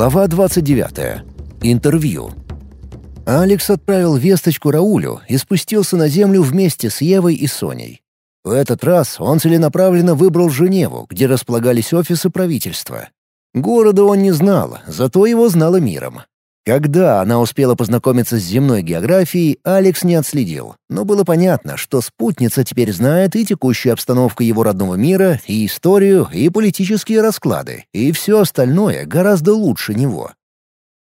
Глава 29. Интервью. Алекс отправил весточку Раулю и спустился на землю вместе с Евой и Соней. В этот раз он целенаправленно выбрал Женеву, где располагались офисы правительства. Города он не знал, зато его знало миром. Когда она успела познакомиться с земной географией, Алекс не отследил, но было понятно, что спутница теперь знает и текущую обстановку его родного мира, и историю, и политические расклады, и все остальное гораздо лучше него.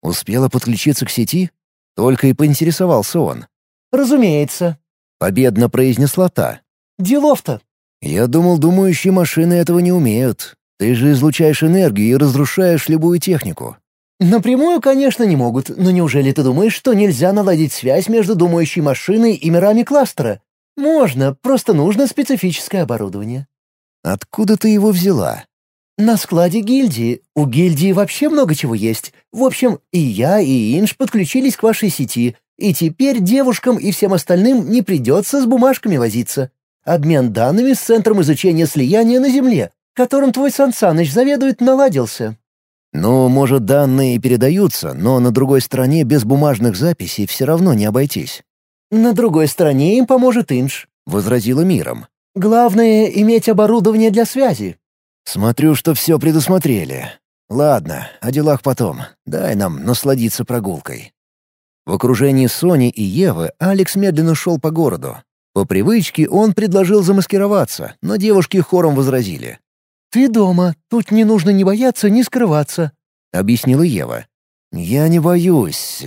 Успела подключиться к сети? Только и поинтересовался он. «Разумеется», — победно произнесла та. «Делов-то». «Я думал, думающие машины этого не умеют. Ты же излучаешь энергию и разрушаешь любую технику. Напрямую, конечно, не могут, но неужели ты думаешь, что нельзя наладить связь между думающей машиной и мирами кластера? Можно, просто нужно специфическое оборудование. Откуда ты его взяла? На складе гильдии. У гильдии вообще много чего есть. В общем, и я, и Инж подключились к вашей сети, и теперь девушкам и всем остальным не придется с бумажками возиться. Обмен данными с Центром изучения слияния на Земле, которым твой Сан Саныч заведует, наладился. Ну, может, данные передаются, но на другой стороне без бумажных записей все равно не обойтись. «На другой стороне им поможет Инж», — возразила миром. «Главное — иметь оборудование для связи». «Смотрю, что все предусмотрели. Ладно, о делах потом. Дай нам насладиться прогулкой». В окружении Сони и Евы Алекс медленно шел по городу. По привычке он предложил замаскироваться, но девушки хором возразили. «Ты дома, тут не нужно ни бояться, ни скрываться», — объяснила Ева. «Я не боюсь.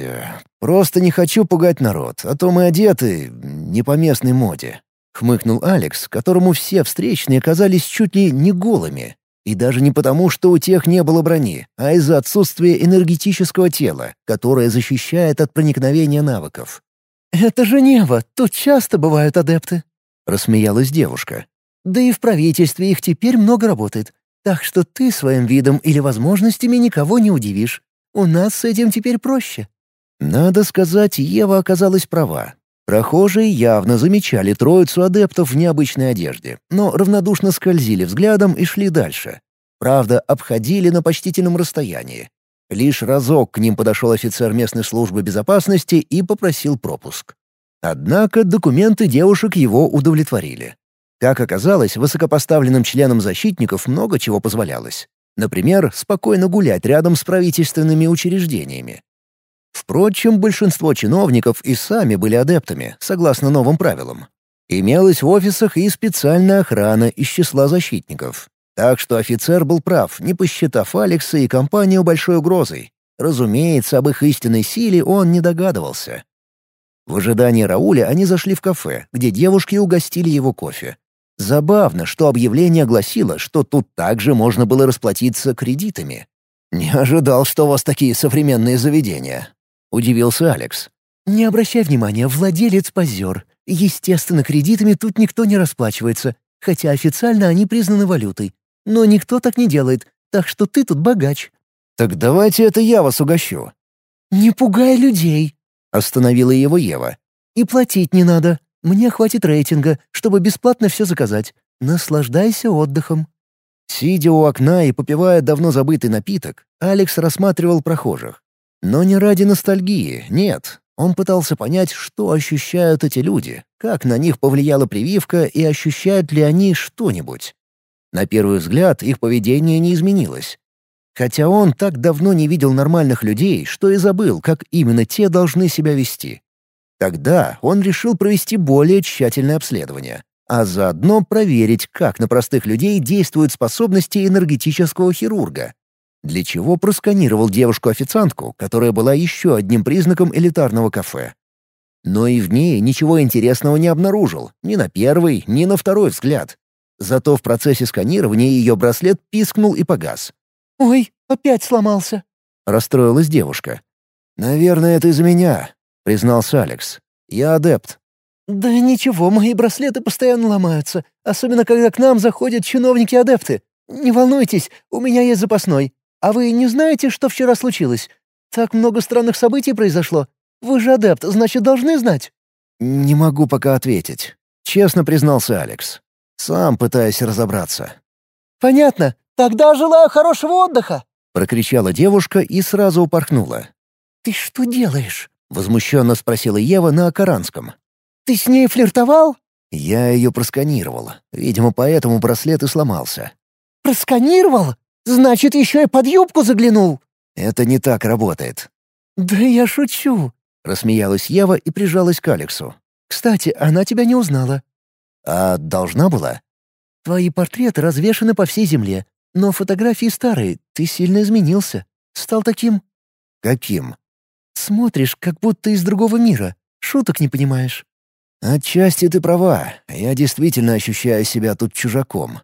Просто не хочу пугать народ, а то мы одеты не по местной моде», — хмыкнул Алекс, которому все встречные казались чуть ли не голыми. И даже не потому, что у тех не было брони, а из-за отсутствия энергетического тела, которое защищает от проникновения навыков. «Это же небо, тут часто бывают адепты», — рассмеялась девушка. Да и в правительстве их теперь много работает. Так что ты своим видом или возможностями никого не удивишь. У нас с этим теперь проще». Надо сказать, Ева оказалась права. Прохожие явно замечали троицу адептов в необычной одежде, но равнодушно скользили взглядом и шли дальше. Правда, обходили на почтительном расстоянии. Лишь разок к ним подошел офицер местной службы безопасности и попросил пропуск. Однако документы девушек его удовлетворили. Как оказалось, высокопоставленным членам защитников много чего позволялось. Например, спокойно гулять рядом с правительственными учреждениями. Впрочем, большинство чиновников и сами были адептами, согласно новым правилам. Имелась в офисах и специальная охрана из числа защитников. Так что офицер был прав, не посчитав Алекса и компанию большой угрозой. Разумеется, об их истинной силе он не догадывался. В ожидании Рауля они зашли в кафе, где девушки угостили его кофе. Забавно, что объявление гласило, что тут также можно было расплатиться кредитами. «Не ожидал, что у вас такие современные заведения», — удивился Алекс. «Не обращай внимания, владелец позер. Естественно, кредитами тут никто не расплачивается, хотя официально они признаны валютой. Но никто так не делает, так что ты тут богач». «Так давайте это я вас угощу». «Не пугай людей», — остановила его Ева. «И платить не надо. Мне хватит рейтинга, чтобы бесплатно все заказать. Наслаждайся отдыхом». Сидя у окна и попивая давно забытый напиток, Алекс рассматривал прохожих. Но не ради ностальгии, нет. Он пытался понять, что ощущают эти люди, как на них повлияла прививка и ощущают ли они что-нибудь. На первый взгляд их поведение не изменилось. Хотя он так давно не видел нормальных людей, что и забыл, как именно те должны себя вести. Тогда он решил провести более тщательное обследование, а заодно проверить, как на простых людей действуют способности энергетического хирурга. Для чего просканировал девушку-официантку, которая была еще одним признаком элитарного кафе. Но и в ней ничего интересного не обнаружил, ни на первый, ни на второй взгляд. Зато в процессе сканирования ее браслет пискнул и погас. «Ой, опять сломался», — расстроилась девушка. «Наверное, это из-за меня признался Алекс. «Я адепт». «Да ничего, мои браслеты постоянно ломаются, особенно когда к нам заходят чиновники-адепты. Не волнуйтесь, у меня есть запасной. А вы не знаете, что вчера случилось? Так много странных событий произошло. Вы же адепт, значит, должны знать». «Не могу пока ответить», — честно признался Алекс. «Сам пытаюсь разобраться». «Понятно. Тогда желаю хорошего отдыха». — прокричала девушка и сразу упорхнула. «Ты что делаешь?» — возмущенно спросила Ева на Акаранском. «Ты с ней флиртовал?» Я ее просканировал. Видимо, поэтому браслет и сломался. «Просканировал? Значит, еще и под юбку заглянул?» «Это не так работает». «Да я шучу», — рассмеялась Ева и прижалась к Алексу. «Кстати, она тебя не узнала». «А должна была?» «Твои портреты развешаны по всей земле, но фотографии старые, ты сильно изменился. Стал таким...» «Каким?» «Смотришь, как будто из другого мира. Шуток не понимаешь». «Отчасти ты права. Я действительно ощущаю себя тут чужаком».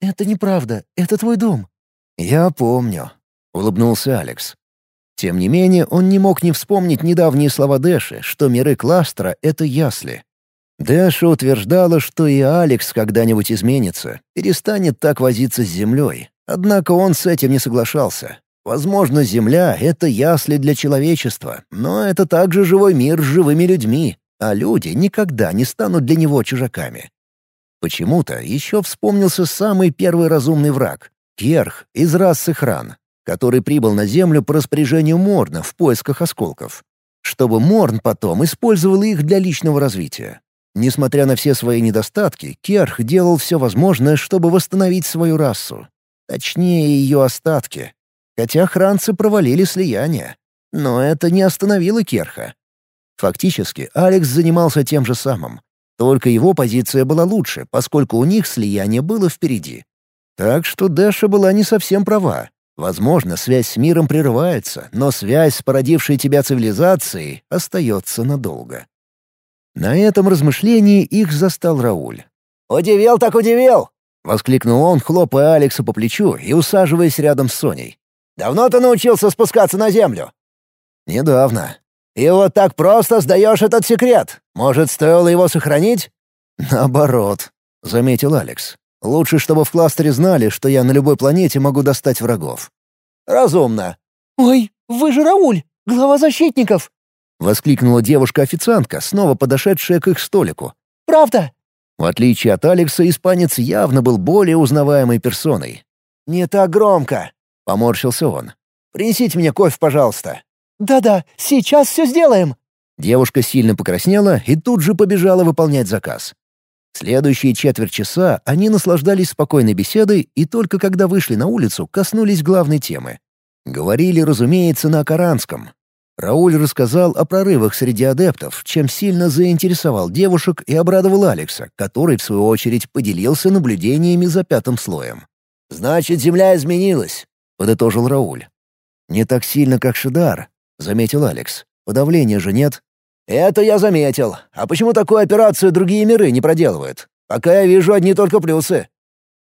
«Это неправда. Это твой дом». «Я помню», — улыбнулся Алекс. Тем не менее, он не мог не вспомнить недавние слова Дэши, что миры кластера — это ясли. Дэша утверждала, что и Алекс когда-нибудь изменится, перестанет так возиться с Землей. Однако он с этим не соглашался. Возможно, Земля — это ясли для человечества, но это также живой мир с живыми людьми, а люди никогда не станут для него чужаками. Почему-то еще вспомнился самый первый разумный враг — Керх из расы Хран, который прибыл на Землю по распоряжению Морна в поисках осколков, чтобы Морн потом использовал их для личного развития. Несмотря на все свои недостатки, Керх делал все возможное, чтобы восстановить свою расу. Точнее, ее остатки. Хотя хранцы провалили слияние. Но это не остановило Керха. Фактически, Алекс занимался тем же самым. Только его позиция была лучше, поскольку у них слияние было впереди. Так что Дэша была не совсем права. Возможно, связь с миром прерывается, но связь с породившей тебя цивилизацией остается надолго. На этом размышлении их застал Рауль. «Удивил так удивил!» — воскликнул он, хлопая Алекса по плечу и усаживаясь рядом с Соней. «Давно ты научился спускаться на землю?» «Недавно». «И вот так просто сдаешь этот секрет? Может, стоило его сохранить?» «Наоборот», — заметил Алекс. «Лучше, чтобы в кластере знали, что я на любой планете могу достать врагов». «Разумно». «Ой, вы же Рауль, глава защитников!» — воскликнула девушка-официантка, снова подошедшая к их столику. «Правда?» В отличие от Алекса, испанец явно был более узнаваемой персоной. «Не так громко», — поморщился он. «Принесите мне кофе, пожалуйста». «Да-да, сейчас все сделаем». Девушка сильно покраснела и тут же побежала выполнять заказ. Следующие четверть часа они наслаждались спокойной беседой и только когда вышли на улицу, коснулись главной темы. Говорили, разумеется, на Акаранском. Рауль рассказал о прорывах среди адептов, чем сильно заинтересовал девушек и обрадовал Алекса, который, в свою очередь, поделился наблюдениями за пятым слоем. «Значит, Земля изменилась», — подытожил Рауль. «Не так сильно, как Шидар», — заметил Алекс. «Подавления же нет». «Это я заметил. А почему такую операцию другие миры не проделывают? Пока я вижу одни только плюсы».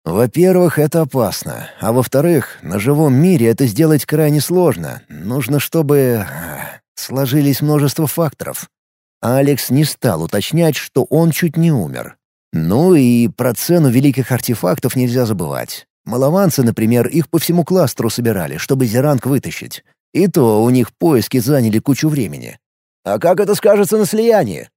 «Во-первых, это опасно. А во-вторых, на живом мире это сделать крайне сложно. Нужно, чтобы... сложились множество факторов». Алекс не стал уточнять, что он чуть не умер. Ну и про цену великих артефактов нельзя забывать. Малованцы, например, их по всему кластеру собирали, чтобы зеранг вытащить. И то у них поиски заняли кучу времени. А как это скажется на слиянии?»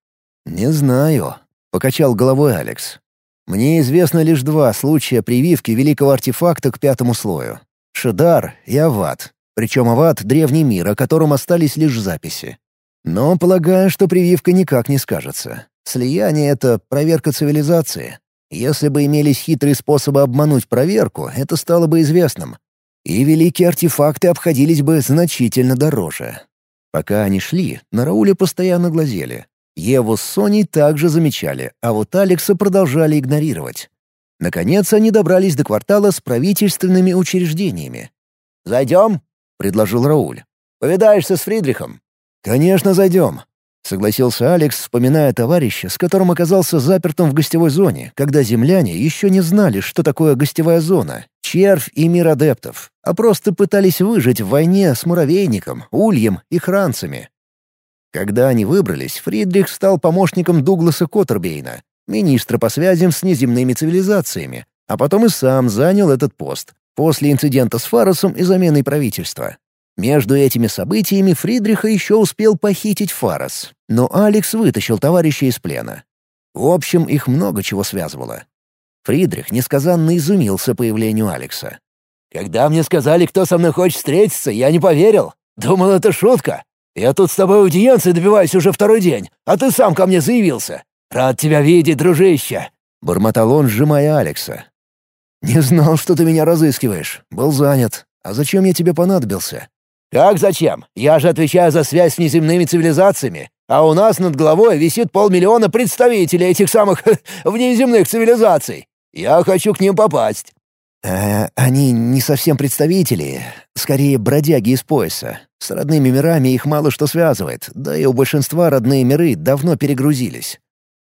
«Не знаю», — покачал головой Алекс. «Мне известно лишь два случая прививки великого артефакта к пятому слою. Шедар и Ават. Причем Ават — древний мир, о котором остались лишь записи. Но полагаю, что прививка никак не скажется. Слияние — это проверка цивилизации. Если бы имелись хитрые способы обмануть проверку, это стало бы известным. И великие артефакты обходились бы значительно дороже. Пока они шли, на Рауля постоянно глазели. Еву с Соней также замечали, а вот Алекса продолжали игнорировать. Наконец они добрались до квартала с правительственными учреждениями. «Зайдем?» — предложил Рауль. «Повидаешься с Фридрихом?» «Конечно, зайдем», — согласился Алекс, вспоминая товарища, с которым оказался запертым в гостевой зоне, когда земляне еще не знали, что такое гостевая зона, червь и мир адептов, а просто пытались выжить в войне с муравейником, ульем и хранцами. Когда они выбрались, Фридрих стал помощником Дугласа Коттербейна, министра по связям с неземными цивилизациями, а потом и сам занял этот пост после инцидента с Фаросом и заменой правительства. Между этими событиями Фридриха еще успел похитить Фарос, но Алекс вытащил товарища из плена. В общем, их много чего связывало. Фридрих несказанно изумился появлению Алекса. Когда мне сказали, кто со мной хочет встретиться, я не поверил. Думал, это шутка. Я тут с тобой аудиенции добиваюсь уже второй день, а ты сам ко мне заявился. Рад тебя видеть, дружище!» Бормотал он, сжимая Алекса. «Не знал, что ты меня разыскиваешь. Был занят. А зачем я тебе понадобился?» «Как зачем? Я же отвечаю за связь с неземными цивилизациями. А у нас над головой висит полмиллиона представителей этих самых внеземных цивилизаций. Я хочу к ним попасть». «Э, «Они не совсем представители, скорее бродяги из пояса. С родными мирами их мало что связывает, да и у большинства родные миры давно перегрузились».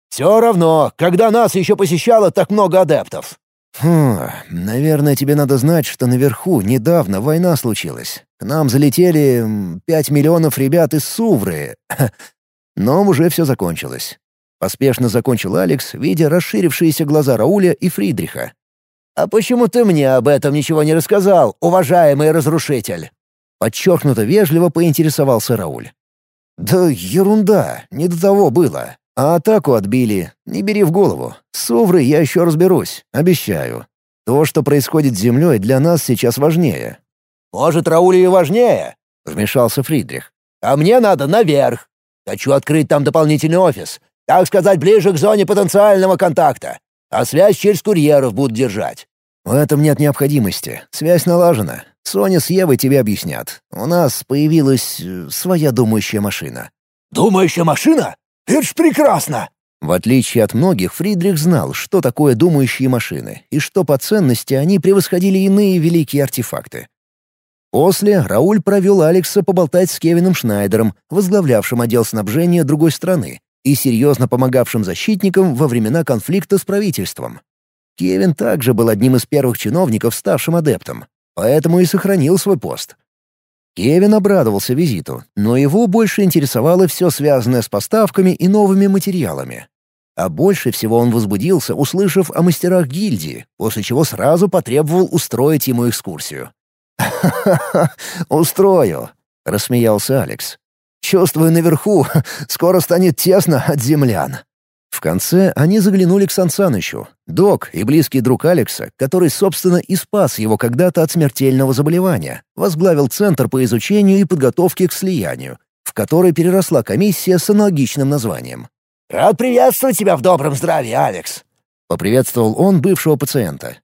«Все равно, когда нас еще посещало так много адептов». «Хм, наверное, тебе надо знать, что наверху недавно война случилась. К нам залетели пять миллионов ребят из Сувры. Но уже все закончилось. Поспешно закончил Алекс, видя расширившиеся глаза Рауля и Фридриха. «А почему ты мне об этом ничего не рассказал, уважаемый разрушитель?» Подчеркнуто вежливо поинтересовался Рауль. «Да ерунда, не до того было. А атаку отбили. Не бери в голову. С Суврой я еще разберусь, обещаю. То, что происходит с Землей, для нас сейчас важнее». «Может, Рауль и важнее?» — вмешался Фридрих. «А мне надо наверх. Хочу открыть там дополнительный офис. Так сказать, ближе к зоне потенциального контакта. А связь через курьеров будут держать». «В этом нет необходимости. Связь налажена. Соня с Евой тебе объяснят. У нас появилась э, своя думающая машина». «Думающая машина? Это ж прекрасно!» В отличие от многих, Фридрих знал, что такое думающие машины, и что по ценности они превосходили иные великие артефакты. После Рауль провел Алекса поболтать с Кевином Шнайдером, возглавлявшим отдел снабжения другой страны, и серьезно помогавшим защитникам во времена конфликта с правительством. Кевин также был одним из первых чиновников, ставшим адептом, поэтому и сохранил свой пост. Кевин обрадовался визиту, но его больше интересовало все связанное с поставками и новыми материалами. А больше всего он возбудился, услышав о мастерах гильдии, после чего сразу потребовал устроить ему экскурсию. «Ха-ха-ха, устрою», — рассмеялся Алекс. Чувствую, наверху скоро станет тесно от землян». В конце они заглянули к Сансанычу, док и близкий друг Алекса, который, собственно, и спас его когда-то от смертельного заболевания, возглавил Центр по изучению и подготовке к слиянию, в который переросла комиссия с аналогичным названием. «Рад приветствовать тебя в добром здравии, Алекс!» — поприветствовал он бывшего пациента.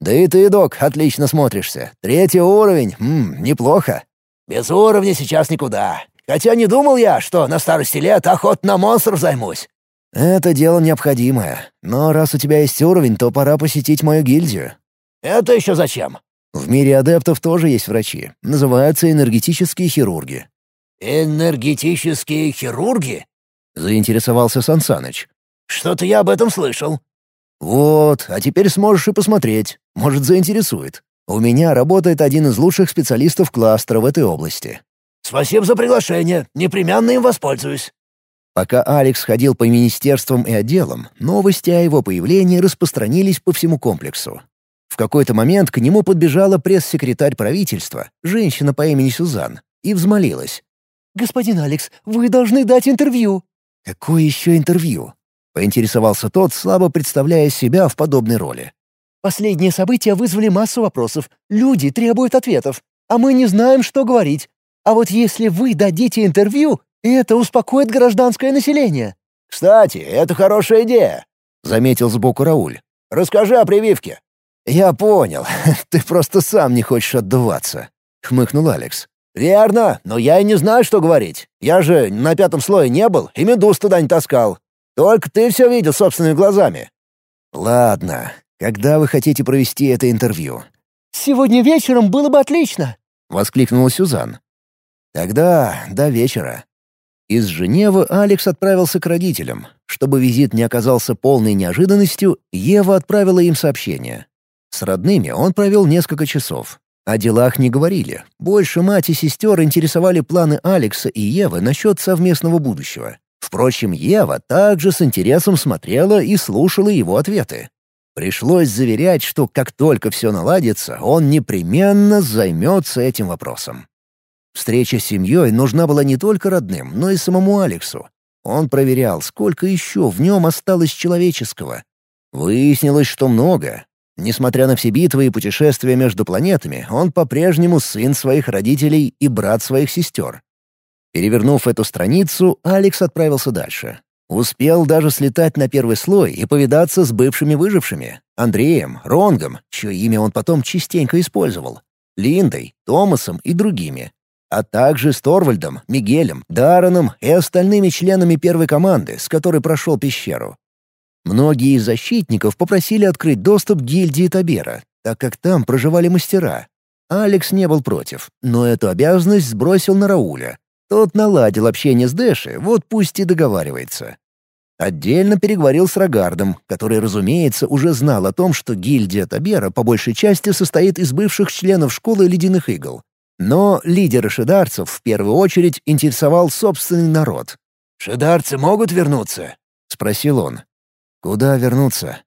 «Да и ты, док, отлично смотришься. Третий уровень, м неплохо». «Без уровня сейчас никуда. Хотя не думал я, что на старости лет охот на монстров займусь». «Это дело необходимое. Но раз у тебя есть уровень, то пора посетить мою гильдию». «Это еще зачем?» «В мире адептов тоже есть врачи. Называются энергетические хирурги». «Энергетические хирурги?» — заинтересовался Сансаныч. «Что-то я об этом слышал». «Вот, а теперь сможешь и посмотреть. Может, заинтересует. У меня работает один из лучших специалистов кластера в этой области. «Спасибо за приглашение. Непременно им воспользуюсь». Пока Алекс ходил по министерствам и отделам, новости о его появлении распространились по всему комплексу. В какой-то момент к нему подбежала пресс-секретарь правительства, женщина по имени Сюзан, и взмолилась. «Господин Алекс, вы должны дать интервью». «Какое еще интервью?» — поинтересовался тот, слабо представляя себя в подобной роли. «Последние события вызвали массу вопросов. Люди требуют ответов, а мы не знаем, что говорить. А вот если вы дадите интервью, это успокоит гражданское население». «Кстати, это хорошая идея», — заметил сбоку Рауль. «Расскажи о прививке». «Я понял. Ты просто сам не хочешь отдуваться», — хмыкнул Алекс. «Верно, но я и не знаю, что говорить. Я же на пятом слое не был и медуз туда не таскал. Только ты все видел собственными глазами». «Ладно. Когда вы хотите провести это интервью?» «Сегодня вечером было бы отлично», — воскликнула Сюзан. Тогда до вечера. Из Женевы Алекс отправился к родителям. Чтобы визит не оказался полной неожиданностью, Ева отправила им сообщение. С родными он провел несколько часов. О делах не говорили. Больше мать и сестер интересовали планы Алекса и Евы насчет совместного будущего. Впрочем, Ева также с интересом смотрела и слушала его ответы. Пришлось заверять, что как только все наладится, он непременно займется этим вопросом. Встреча с семьей нужна была не только родным, но и самому Алексу. Он проверял, сколько еще в нем осталось человеческого. Выяснилось, что много. Несмотря на все битвы и путешествия между планетами, он по-прежнему сын своих родителей и брат своих сестер. Перевернув эту страницу, Алекс отправился дальше. Успел даже слетать на первый слой и повидаться с бывшими выжившими — Андреем, Ронгом, чье имя он потом частенько использовал, Линдой, Томасом и другими, а также с Торвальдом, Мигелем, Дарреном и остальными членами первой команды, с которой прошел пещеру. Многие из защитников попросили открыть доступ к гильдии Табера, так как там проживали мастера. Алекс не был против, но эту обязанность сбросил на Рауля. Тот наладил общение с Дэши, вот пусть и договаривается. Отдельно переговорил с Рогардом, который, разумеется, уже знал о том, что гильдия Табера по большей части состоит из бывших членов школы ледяных игл. Но лидера шидарцев в первую очередь интересовал собственный народ. «Шидарцы могут вернуться?» — спросил он. Куда вернуться?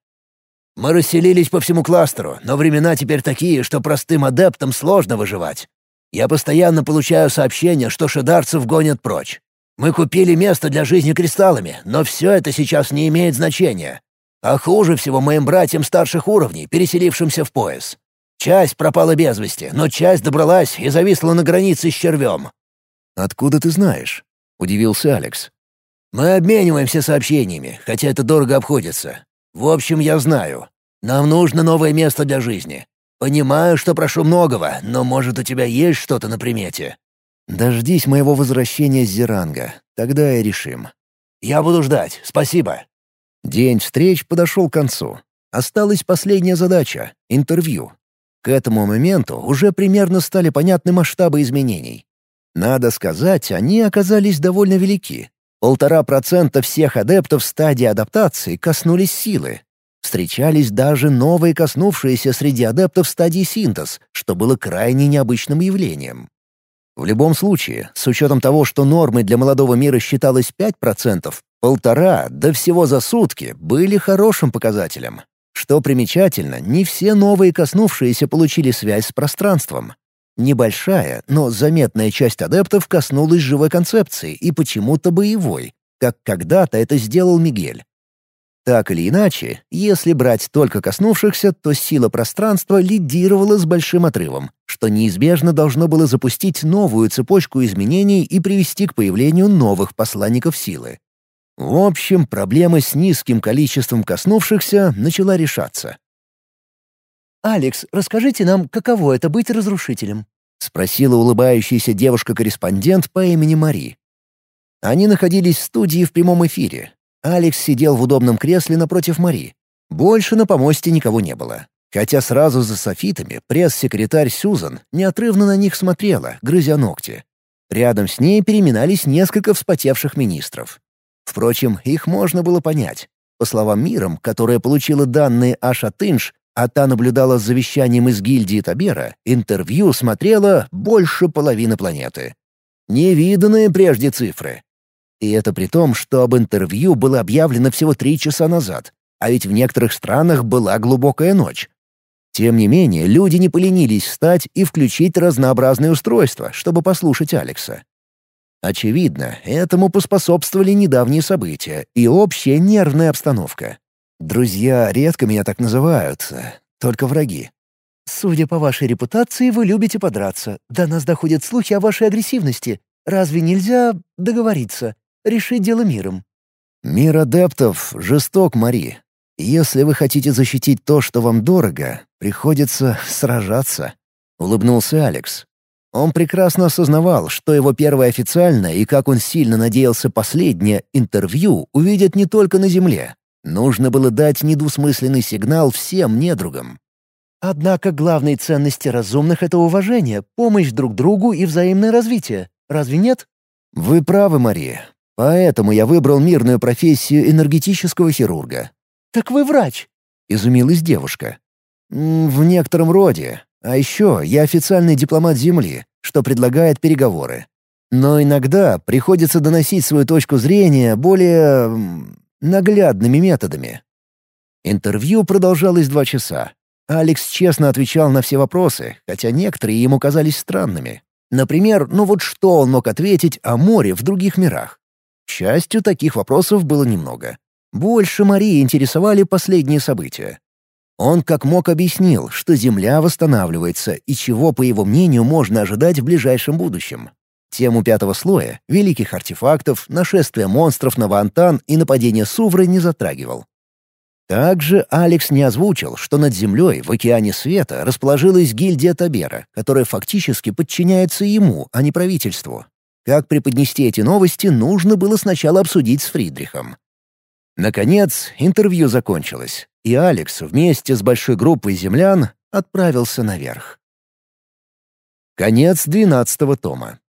Мы расселились по всему кластеру, но времена теперь такие, что простым адептам сложно выживать. Я постоянно получаю сообщения, что шедарцев гонят прочь. Мы купили место для жизни кристаллами, но все это сейчас не имеет значения. А хуже всего моим братьям старших уровней, переселившимся в пояс. Часть пропала без вести, но часть добралась и зависла на границе с червем. «Откуда ты знаешь?» — удивился Алекс. Мы обмениваемся сообщениями, хотя это дорого обходится. В общем, я знаю. Нам нужно новое место для жизни. Понимаю, что прошу многого, но, может, у тебя есть что-то на примете?» «Дождись моего возвращения с Зеранга. Тогда и решим». «Я буду ждать. Спасибо». День встреч подошел к концу. Осталась последняя задача — интервью. К этому моменту уже примерно стали понятны масштабы изменений. Надо сказать, они оказались довольно велики, Полтора процента всех адептов стадии адаптации коснулись силы. Встречались даже новые коснувшиеся среди адептов стадии синтез, что было крайне необычным явлением. В любом случае, с учетом того, что нормой для молодого мира считалось 5%, полтора, да всего за сутки, были хорошим показателем. Что примечательно, не все новые коснувшиеся получили связь с пространством. Небольшая, но заметная часть адептов коснулась живой концепции и почему-то боевой, как когда-то это сделал Мигель. Так или иначе, если брать только коснувшихся, то сила пространства лидировала с большим отрывом, что неизбежно должно было запустить новую цепочку изменений и привести к появлению новых посланников силы. В общем, проблема с низким количеством коснувшихся начала решаться. «Алекс, расскажите нам, каково это быть разрушителем?» — спросила улыбающаяся девушка-корреспондент по имени Мари. Они находились в студии в прямом эфире. Алекс сидел в удобном кресле напротив Мари. Больше на помосте никого не было. Хотя сразу за софитами пресс-секретарь Сюзан неотрывно на них смотрела, грызя ногти. Рядом с ней переминались несколько вспотевших министров. Впрочем, их можно было понять. По словам Миром, которая получила данные аж от а та наблюдала за вещанием из гильдии Табера, интервью смотрела больше половины планеты. Невиданные прежде цифры. И это при том, что об интервью было объявлено всего три часа назад, а ведь в некоторых странах была глубокая ночь. Тем не менее, люди не поленились встать и включить разнообразные устройства, чтобы послушать Алекса. Очевидно, этому поспособствовали недавние события и общая нервная обстановка. Друзья редко меня так называют, только враги. Судя по вашей репутации, вы любите подраться. До нас доходят слухи о вашей агрессивности. Разве нельзя договориться, решить дело миром? Мир адептов жесток, Мари. Если вы хотите защитить то, что вам дорого, приходится сражаться. Улыбнулся Алекс. Он прекрасно осознавал, что его первое официальное и, как он сильно надеялся, последнее интервью увидят не только на Земле, Нужно было дать недвусмысленный сигнал всем недругам. Однако главной ценности разумных — это уважение, помощь друг другу и взаимное развитие. Разве нет? Вы правы, Мария. Поэтому я выбрал мирную профессию энергетического хирурга. Так вы врач? Изумилась девушка. В некотором роде. А еще я официальный дипломат Земли, что предлагает переговоры. Но иногда приходится доносить свою точку зрения более наглядными методами. Интервью продолжалось два часа. Алекс честно отвечал на все вопросы, хотя некоторые ему казались странными. Например, ну вот что он мог ответить о море в других мирах? К счастью, таких вопросов было немного. Больше Марии интересовали последние события. Он как мог объяснил, что Земля восстанавливается и чего, по его мнению, можно ожидать в ближайшем будущем. Тему пятого слоя, великих артефактов, нашествия монстров на Вантан и нападения Сувры не затрагивал. Также Алекс не озвучил, что над землей в океане света расположилась гильдия Табера, которая фактически подчиняется ему, а не правительству. Как преподнести эти новости, нужно было сначала обсудить с Фридрихом. Наконец, интервью закончилось, и Алекс вместе с большой группой землян отправился наверх. Конец двенадцатого тома.